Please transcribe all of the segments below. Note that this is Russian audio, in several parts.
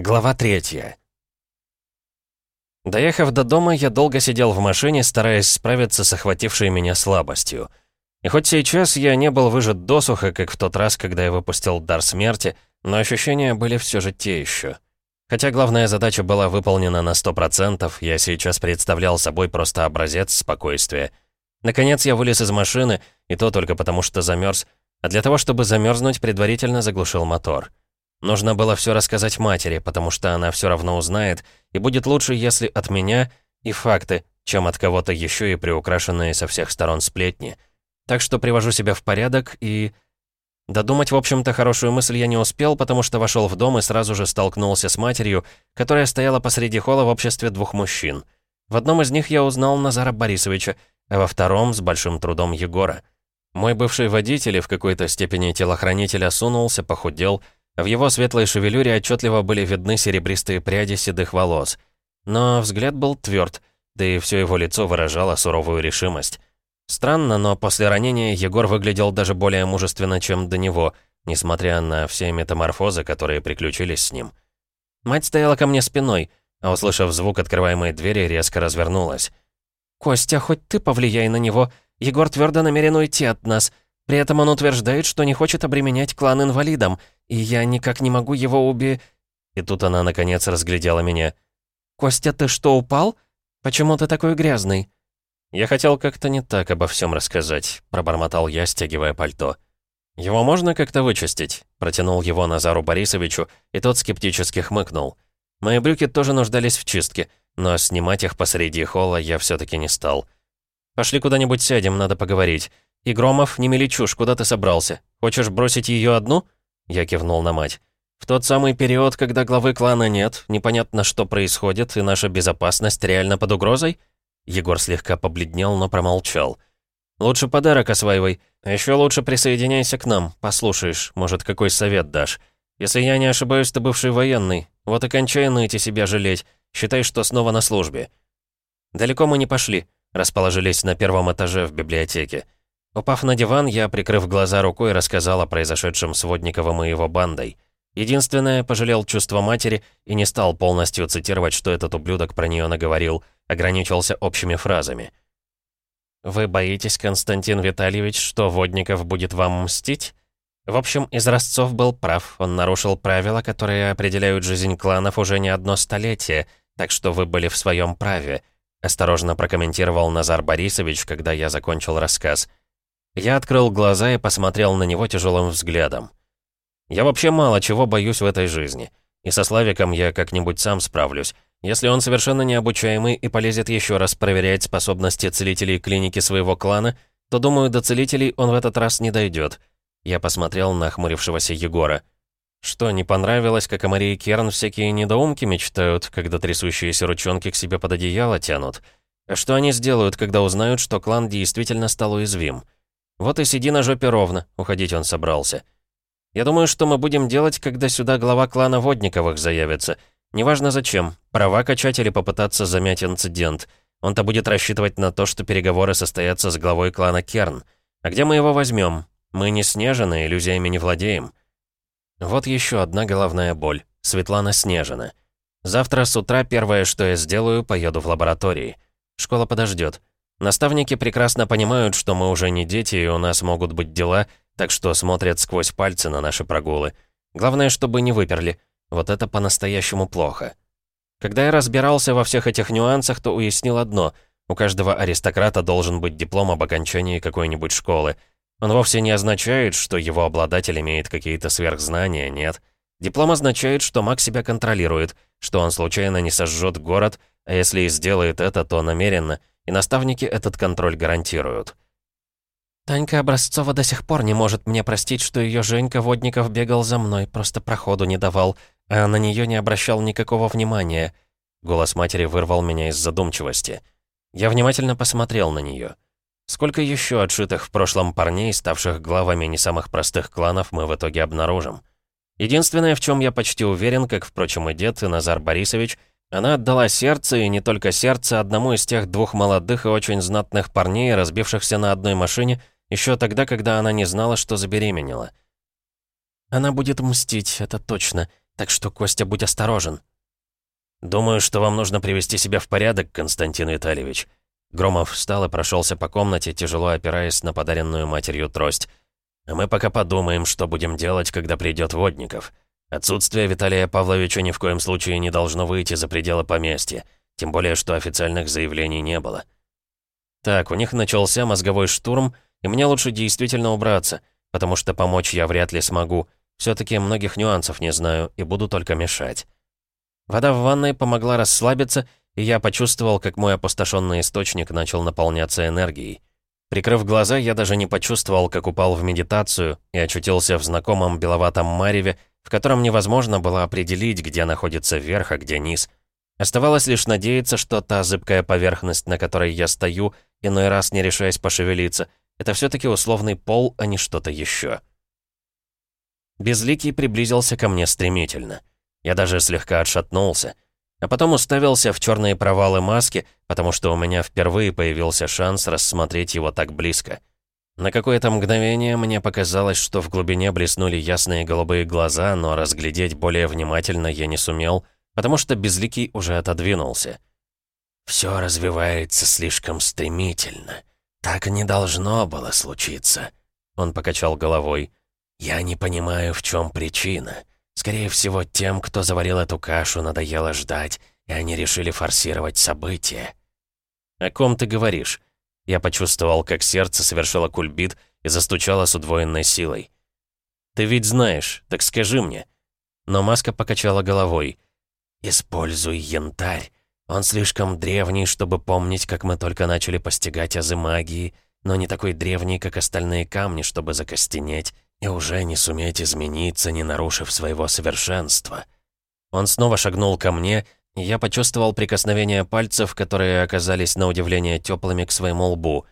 Глава третья. Доехав до дома, я долго сидел в машине, стараясь справиться с охватившей меня слабостью. И хоть сейчас я не был выжат досуха, как в тот раз, когда я выпустил дар смерти, но ощущения были все же те еще. Хотя главная задача была выполнена на 100%, я сейчас представлял собой просто образец спокойствия. Наконец я вылез из машины, и то только потому, что замерз, а для того, чтобы замерзнуть, предварительно заглушил мотор. Нужно было все рассказать матери, потому что она все равно узнает, и будет лучше, если от меня и факты, чем от кого-то еще и приукрашенные со всех сторон сплетни. Так что привожу себя в порядок и... Додумать, в общем-то, хорошую мысль я не успел, потому что вошел в дом и сразу же столкнулся с матерью, которая стояла посреди холла в обществе двух мужчин. В одном из них я узнал Назара Борисовича, а во втором — с большим трудом Егора. Мой бывший водитель и в какой-то степени телохранитель осунулся, похудел — в его светлой шевелюре отчетливо были видны серебристые пряди седых волос. Но взгляд был тверд, да и все его лицо выражало суровую решимость. Странно, но после ранения Егор выглядел даже более мужественно, чем до него, несмотря на все метаморфозы, которые приключились с ним. Мать стояла ко мне спиной, а, услышав звук открываемой двери, резко развернулась. «Костя, хоть ты повлияй на него. Егор твердо намерен уйти от нас. При этом он утверждает, что не хочет обременять клан инвалидом, и я никак не могу его уби...» И тут она, наконец, разглядела меня. «Костя, ты что, упал? Почему ты такой грязный?» «Я хотел как-то не так обо всем рассказать», — пробормотал я, стягивая пальто. «Его можно как-то вычистить?» — протянул его Назару Борисовичу, и тот скептически хмыкнул. Мои брюки тоже нуждались в чистке, но снимать их посреди холла я все таки не стал. «Пошли куда-нибудь сядем, надо поговорить. «И Громов, не мели чушь, куда ты собрался? Хочешь бросить ее одну?» Я кивнул на мать. «В тот самый период, когда главы клана нет, непонятно, что происходит, и наша безопасность реально под угрозой?» Егор слегка побледнел, но промолчал. «Лучше подарок осваивай, а еще лучше присоединяйся к нам, послушаешь, может, какой совет дашь. Если я не ошибаюсь, ты бывший военный, вот и кончай ныть себя жалеть, считай, что снова на службе». Далеко мы не пошли, расположились на первом этаже в библиотеке. Упав на диван, я, прикрыв глаза рукой, рассказал о произошедшем с Водниковым и его бандой. Единственное, пожалел чувство матери и не стал полностью цитировать, что этот ублюдок про нее наговорил, ограничился общими фразами. «Вы боитесь, Константин Витальевич, что Водников будет вам мстить?» В общем, Изразцов был прав, он нарушил правила, которые определяют жизнь кланов уже не одно столетие, так что вы были в своем праве, осторожно прокомментировал Назар Борисович, когда я закончил рассказ. Я открыл глаза и посмотрел на него тяжелым взглядом. Я вообще мало чего боюсь в этой жизни. И со Славиком я как-нибудь сам справлюсь. Если он совершенно необучаемый и полезет еще раз проверять способности целителей клиники своего клана, то, думаю, до целителей он в этот раз не дойдет. Я посмотрел на хмурившегося Егора. Что, не понравилось, как о Марии Керн всякие недоумки мечтают, когда трясущиеся ручонки к себе под одеяло тянут? А что они сделают, когда узнают, что клан действительно стал уязвим? Вот и сиди на жопе ровно, уходить он собрался. Я думаю, что мы будем делать, когда сюда глава клана Водниковых заявится. Неважно зачем, права качать или попытаться замять инцидент. Он-то будет рассчитывать на то, что переговоры состоятся с главой клана Керн. А где мы его возьмем? Мы не Снежина, иллюзиями не владеем. Вот еще одна головная боль. Светлана Снежина. Завтра с утра первое, что я сделаю, поеду в лаборатории. Школа подождет. Наставники прекрасно понимают, что мы уже не дети, и у нас могут быть дела, так что смотрят сквозь пальцы на наши прогулы. Главное, чтобы не выперли. Вот это по-настоящему плохо. Когда я разбирался во всех этих нюансах, то уяснил одно. У каждого аристократа должен быть диплом об окончании какой-нибудь школы. Он вовсе не означает, что его обладатель имеет какие-то сверхзнания, нет. Диплом означает, что маг себя контролирует, что он случайно не сожжет город, а если и сделает это, то намеренно — и наставники этот контроль гарантируют. Танька Образцова до сих пор не может мне простить, что ее Женька Водников бегал за мной, просто проходу не давал, а на нее не обращал никакого внимания. Голос матери вырвал меня из задумчивости. Я внимательно посмотрел на нее. Сколько еще отшитых в прошлом парней, ставших главами не самых простых кланов, мы в итоге обнаружим? Единственное, в чем я почти уверен, как, впрочем, и дед, и Назар Борисович, она отдала сердце, и не только сердце, одному из тех двух молодых и очень знатных парней, разбившихся на одной машине, еще тогда, когда она не знала, что забеременела. «Она будет мстить, это точно, Так что, Костя, будь осторожен». «Думаю, что вам нужно привести себя в порядок, Константин Витальевич». Громов встал и прошелся по комнате, тяжело опираясь на подаренную матерью трость. «А мы пока подумаем, что будем делать, когда придет Водников. Отсутствие Виталия Павловича ни в коем случае не должно выйти за пределы поместья, тем более, что официальных заявлений не было». «Так, у них начался мозговой штурм, и мне лучше действительно убраться, потому что помочь я вряд ли смогу. все таки многих нюансов не знаю и буду только мешать». Вода в ванной помогла расслабиться, и я почувствовал, как мой опустошенный источник начал наполняться энергией. Прикрыв глаза, я даже не почувствовал, как упал в медитацию и очутился в знакомом беловатом мареве, в котором невозможно было определить, где находится верх, а где низ. Оставалось лишь надеяться, что та зыбкая поверхность, на которой я стою, иной раз не решаясь пошевелиться, это все таки условный пол, а не что-то еще. Безликий приблизился ко мне стремительно. Я даже слегка отшатнулся. А потом уставился в черные провалы маски, потому что у меня впервые появился шанс рассмотреть его так близко. На какое-то мгновение мне показалось, что в глубине блеснули ясные голубые глаза, но разглядеть более внимательно я не сумел, потому что Безликий уже отодвинулся. «Все развивается слишком стремительно. Так не должно было случиться», — он покачал головой. «Я не понимаю, в чем причина. Скорее всего, тем, кто заварил эту кашу, надоело ждать, и они решили форсировать события. «О ком ты говоришь?» Я почувствовал, как сердце совершило кульбит и застучало с удвоенной силой. «Ты ведь знаешь, так скажи мне». Но маска покачала головой. «Используй янтарь. Он слишком древний, чтобы помнить, как мы только начали постигать азы магии, но не такой древний, как остальные камни, чтобы закостенеть и уже не суметь измениться, не нарушив своего совершенства. Он снова шагнул ко мне, я почувствовал прикосновение пальцев, которые оказались на удивление теплыми к своему лбу.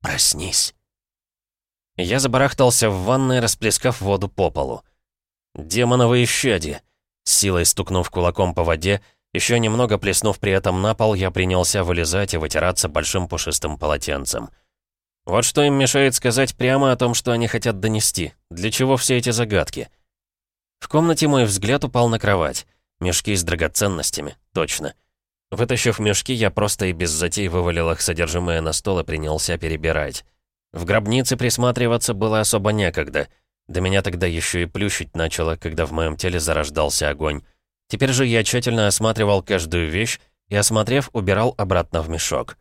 «Проснись!» Я забарахтался в ванной, расплескав воду по полу. «Демоновые щади!» Силой стукнув кулаком по воде, еще немного плеснув при этом на пол, я принялся вылезать и вытираться большим пушистым полотенцем. Вот что им мешает сказать прямо о том, что они хотят донести. Для чего все эти загадки? В комнате мой взгляд упал на кровать. Мешки с драгоценностями, точно. Вытащив мешки, я просто и без затей вывалил их содержимое на стол и принялся перебирать. В гробнице присматриваться было особо некогда. До меня тогда еще и плющить начало, когда в моем теле зарождался огонь. Теперь же я тщательно осматривал каждую вещь и, осмотрев, убирал обратно в мешок.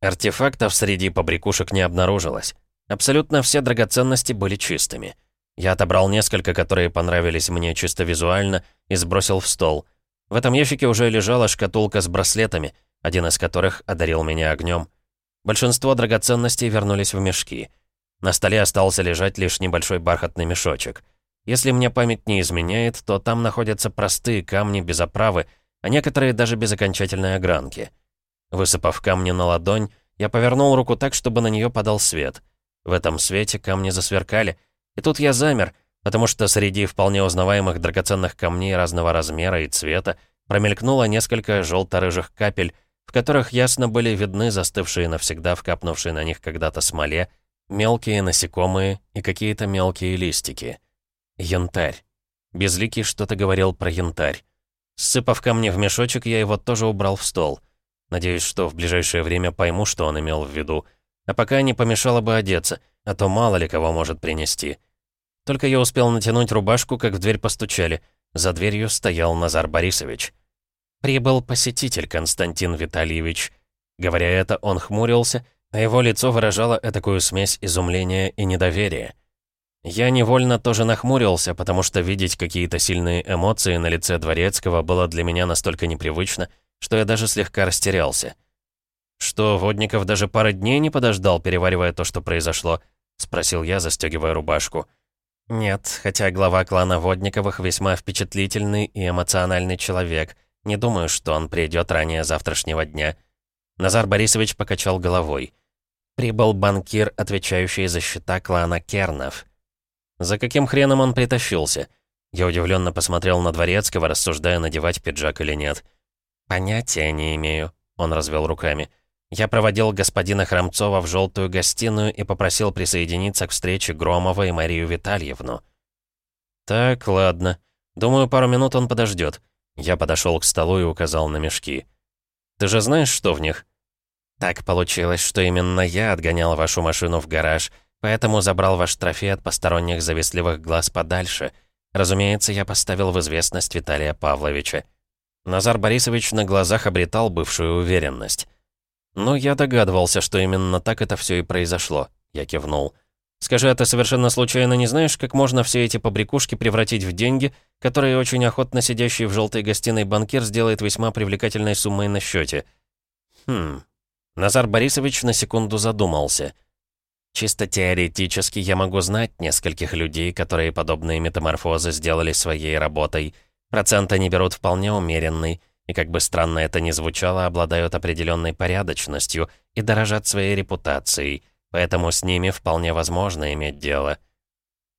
Артефактов среди побрякушек не обнаружилось. Абсолютно все драгоценности были чистыми. Я отобрал несколько, которые понравились мне чисто визуально, и сбросил в стол. В этом ящике уже лежала шкатулка с браслетами, один из которых одарил меня огнем. Большинство драгоценностей вернулись в мешки. На столе остался лежать лишь небольшой бархатный мешочек. Если мне память не изменяет, то там находятся простые камни без оправы, а некоторые даже без окончательной огранки. Высыпав камни на ладонь, я повернул руку так, чтобы на нее подал свет. В этом свете камни засверкали, и тут я замер, потому что среди вполне узнаваемых драгоценных камней разного размера и цвета промелькнуло несколько желто-рыжих капель, в которых ясно были видны застывшие навсегда вкапнувшие на них когда-то смоле, мелкие насекомые и какие-то мелкие листики. Янтарь. Безликий что-то говорил про янтарь. Сыпав камни в мешочек, я его тоже убрал в стол — Надеюсь, что в ближайшее время пойму, что он имел в виду. А пока не помешало бы одеться, а то мало ли кого может принести. Только я успел натянуть рубашку, как в дверь постучали. За дверью стоял Назар Борисович. «Прибыл посетитель, Константин Витальевич». Говоря это, он хмурился, а его лицо выражало этакую смесь изумления и недоверия. Я невольно тоже нахмурился, потому что видеть какие-то сильные эмоции на лице Дворецкого было для меня настолько непривычно, что я даже слегка растерялся. «Что, Водников даже пары дней не подождал, переваривая то, что произошло?» — спросил я, застегивая рубашку. «Нет, хотя глава клана Водниковых весьма впечатлительный и эмоциональный человек. Не думаю, что он придет ранее завтрашнего дня». Назар Борисович покачал головой. «Прибыл банкир, отвечающий за счета клана Кернов». «За каким хреном он притащился?» Я удивленно посмотрел на Дворецкого, рассуждая, надевать пиджак или нет. «Понятия не имею», — он развел руками. «Я проводил господина Храмцова в желтую гостиную и попросил присоединиться к встрече Громова и Марию Витальевну». «Так, ладно. Думаю, пару минут он подождет. Я подошел к столу и указал на мешки. «Ты же знаешь, что в них?» «Так получилось, что именно я отгонял вашу машину в гараж, поэтому забрал ваш трофей от посторонних завистливых глаз подальше. Разумеется, я поставил в известность Виталия Павловича». Назар Борисович на глазах обретал бывшую уверенность. «Ну, я догадывался, что именно так это все и произошло», — я кивнул. «Скажи, а ты совершенно случайно не знаешь, как можно все эти побрякушки превратить в деньги, которые очень охотно сидящий в желтой гостиной банкир сделает весьма привлекательной суммой на счете?» «Хм...» Назар Борисович на секунду задумался. «Чисто теоретически я могу знать нескольких людей, которые подобные метаморфозы сделали своей работой. Процент они берут вполне умеренный» и, как бы странно это ни звучало, обладают определенной порядочностью и дорожат своей репутацией, поэтому с ними вполне возможно иметь дело.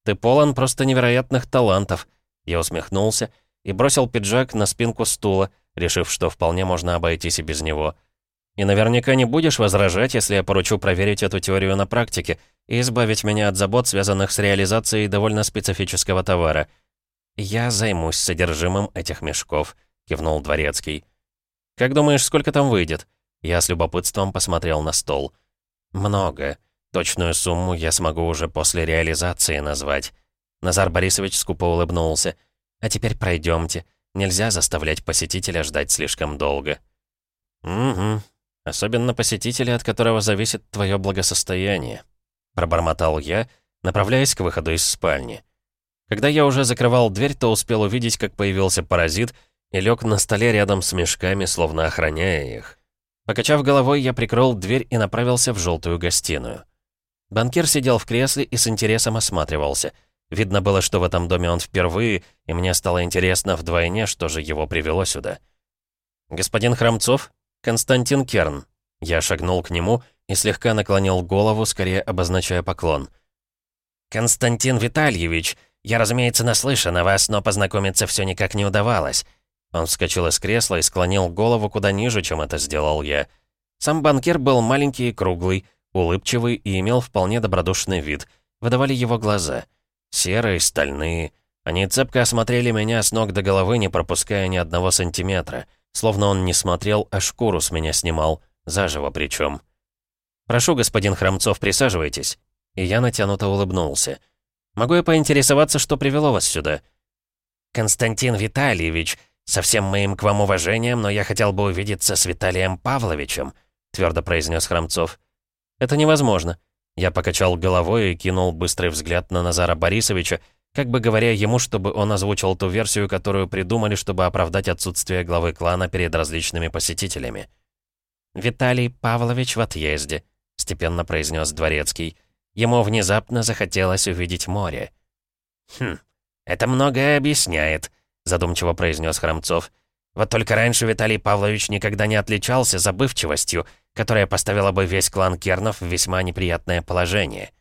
«Ты полон просто невероятных талантов», — я усмехнулся и бросил пиджак на спинку стула, решив, что вполне можно обойтись и без него. «И наверняка не будешь возражать, если я поручу проверить эту теорию на практике и избавить меня от забот, связанных с реализацией довольно специфического товара. Я займусь содержимым этих мешков». — кивнул Дворецкий. «Как думаешь, сколько там выйдет?» Я с любопытством посмотрел на стол. «Много. Точную сумму я смогу уже после реализации назвать». Назар Борисович скупо улыбнулся. «А теперь пройдемте. Нельзя заставлять посетителя ждать слишком долго». «Угу. Особенно посетителя, от которого зависит твое благосостояние», — пробормотал я, направляясь к выходу из спальни. Когда я уже закрывал дверь, то успел увидеть, как появился паразит — и лег на столе рядом с мешками, словно охраняя их. Покачав головой, я прикрыл дверь и направился в желтую гостиную. Банкир сидел в кресле и с интересом осматривался. Видно было, что в этом доме он впервые, и мне стало интересно вдвойне, что же его привело сюда. «Господин Храмцов? Константин Керн». Я шагнул к нему и слегка наклонил голову, скорее обозначая поклон. «Константин Витальевич, я, разумеется, наслышан о вас, но познакомиться все никак не удавалось. Он вскочил из кресла и склонил голову куда ниже, чем это сделал я. Сам банкир был маленький и круглый, улыбчивый и имел вполне добродушный вид. Выдавали его глаза. Серые, стальные. Они цепко осмотрели меня с ног до головы, не пропуская ни одного сантиметра. Словно он не смотрел, а шкуру с меня снимал. Заживо причем. «Прошу, господин Храмцов, присаживайтесь». И я натянуто улыбнулся. «Могу я поинтересоваться, что привело вас сюда?» «Константин Витальевич, «Со всем моим к вам уважением, но я хотел бы увидеться с Виталием Павловичем», твердо произнес Храмцов. «Это невозможно». Я покачал головой и кинул быстрый взгляд на Назара Борисовича, как бы говоря ему, чтобы он озвучил ту версию, которую придумали, чтобы оправдать отсутствие главы клана перед различными посетителями. «Виталий Павлович в отъезде», — степенно произнес Дворецкий. Ему внезапно захотелось увидеть море. «Хм, это многое объясняет», задумчиво произнес Храмцов. Вот только раньше Виталий Павлович никогда не отличался забывчивостью, которая поставила бы весь клан Кернов в весьма неприятное положение.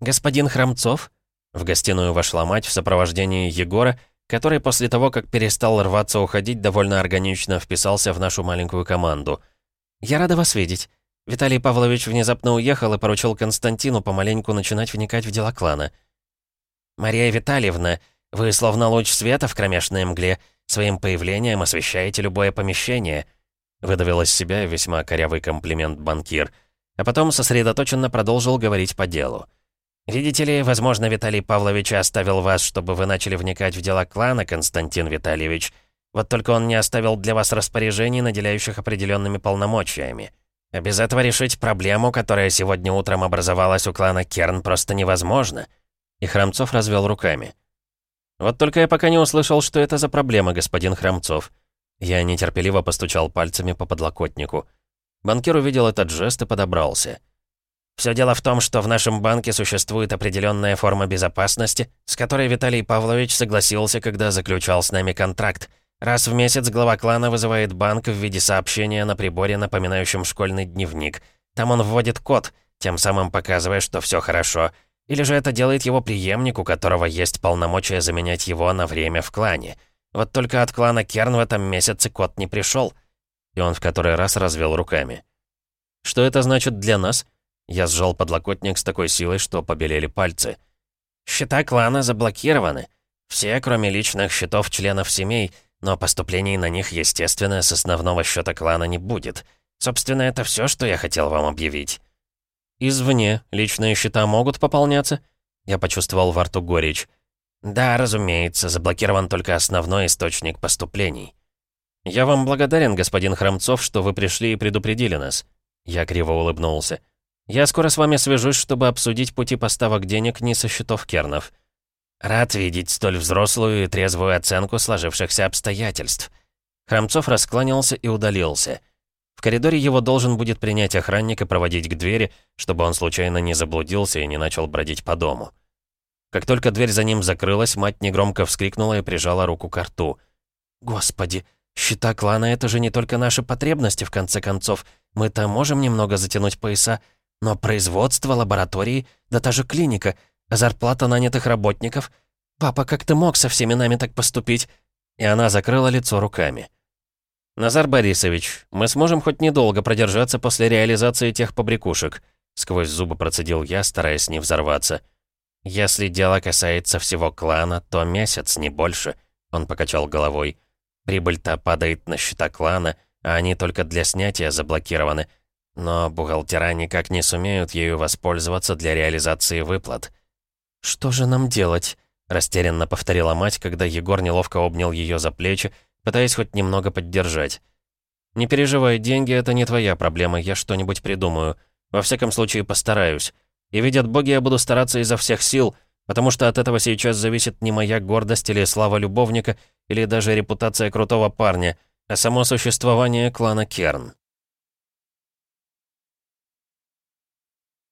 «Господин Храмцов?» В гостиную вошла мать в сопровождении Егора, который после того, как перестал рваться уходить, довольно органично вписался в нашу маленькую команду. «Я рада вас видеть. Виталий Павлович внезапно уехал и поручил Константину помаленьку начинать вникать в дела клана». «Мария Витальевна, вы словно луч света в кромешной мгле, своим появлением освещаете любое помещение», выдавил из себя весьма корявый комплимент банкир, а потом сосредоточенно продолжил говорить по делу. «Видите ли, возможно, Виталий Павлович оставил вас, чтобы вы начали вникать в дела клана, Константин Витальевич. Вот только он не оставил для вас распоряжений, наделяющих определенными полномочиями. А без этого решить проблему, которая сегодня утром образовалась у клана Керн, просто невозможно». И Храмцов развел руками. «Вот только я пока не услышал, что это за проблема, господин Храмцов». Я нетерпеливо постучал пальцами по подлокотнику. Банкир увидел этот жест и подобрался. «Все дело в том, что в нашем банке существует определенная форма безопасности, с которой Виталий Павлович согласился, когда заключал с нами контракт. Раз в месяц глава клана вызывает банк в виде сообщения на приборе, напоминающем школьный дневник. Там он вводит код, тем самым показывая, что все хорошо — или же это делает его преемник, у которого есть полномочия заменять его на время в клане. Вот только от клана Керн в этом месяце кот не пришел. И он в который раз развел руками. «Что это значит для нас?» Я сжал подлокотник с такой силой, что побелели пальцы. «Счета клана заблокированы. Все, кроме личных счетов членов семей, но поступлений на них, естественно, с основного счета клана не будет. Собственно, это все, что я хотел вам объявить». «Извне личные счета могут пополняться?» Я почувствовал во рту горечь. «Да, разумеется, заблокирован только основной источник поступлений». «Я вам благодарен, господин Храмцов, что вы пришли и предупредили нас». Я криво улыбнулся. «Я скоро с вами свяжусь, чтобы обсудить пути поставок денег не со счетов Кернов». «Рад видеть столь взрослую и трезвую оценку сложившихся обстоятельств». Храмцов раскланялся и удалился. В коридоре его должен будет принять охранник и проводить к двери, чтобы он случайно не заблудился и не начал бродить по дому. Как только дверь за ним закрылась, мать негромко вскрикнула и прижала руку к рту. «Господи, Счета клана — это же не только наши потребности, в конце концов. Мы-то можем немного затянуть пояса, но производство, лаборатории, да та же клиника, зарплата нанятых работников. Папа, как ты мог со всеми нами так поступить?» И она закрыла лицо руками. «Назар Борисович, мы сможем хоть недолго продержаться после реализации тех побрякушек», сквозь зубы процедил я, стараясь не взорваться. «Если дело касается всего клана, то месяц, не больше», он покачал головой. Прибыль-то падает на счета клана, а они только для снятия заблокированы. Но бухгалтера никак не сумеют ею воспользоваться для реализации выплат. «Что же нам делать?» — растерянно повторила мать, когда Егор неловко обнял ее за плечи, пытаясь хоть немного поддержать. «Не переживай, деньги — это не твоя проблема, я что-нибудь придумаю. Во всяком случае, постараюсь. И видят боги, я буду стараться изо всех сил, потому что от этого сейчас зависит не моя гордость или слава любовника, или даже репутация крутого парня, а само существование клана Керн.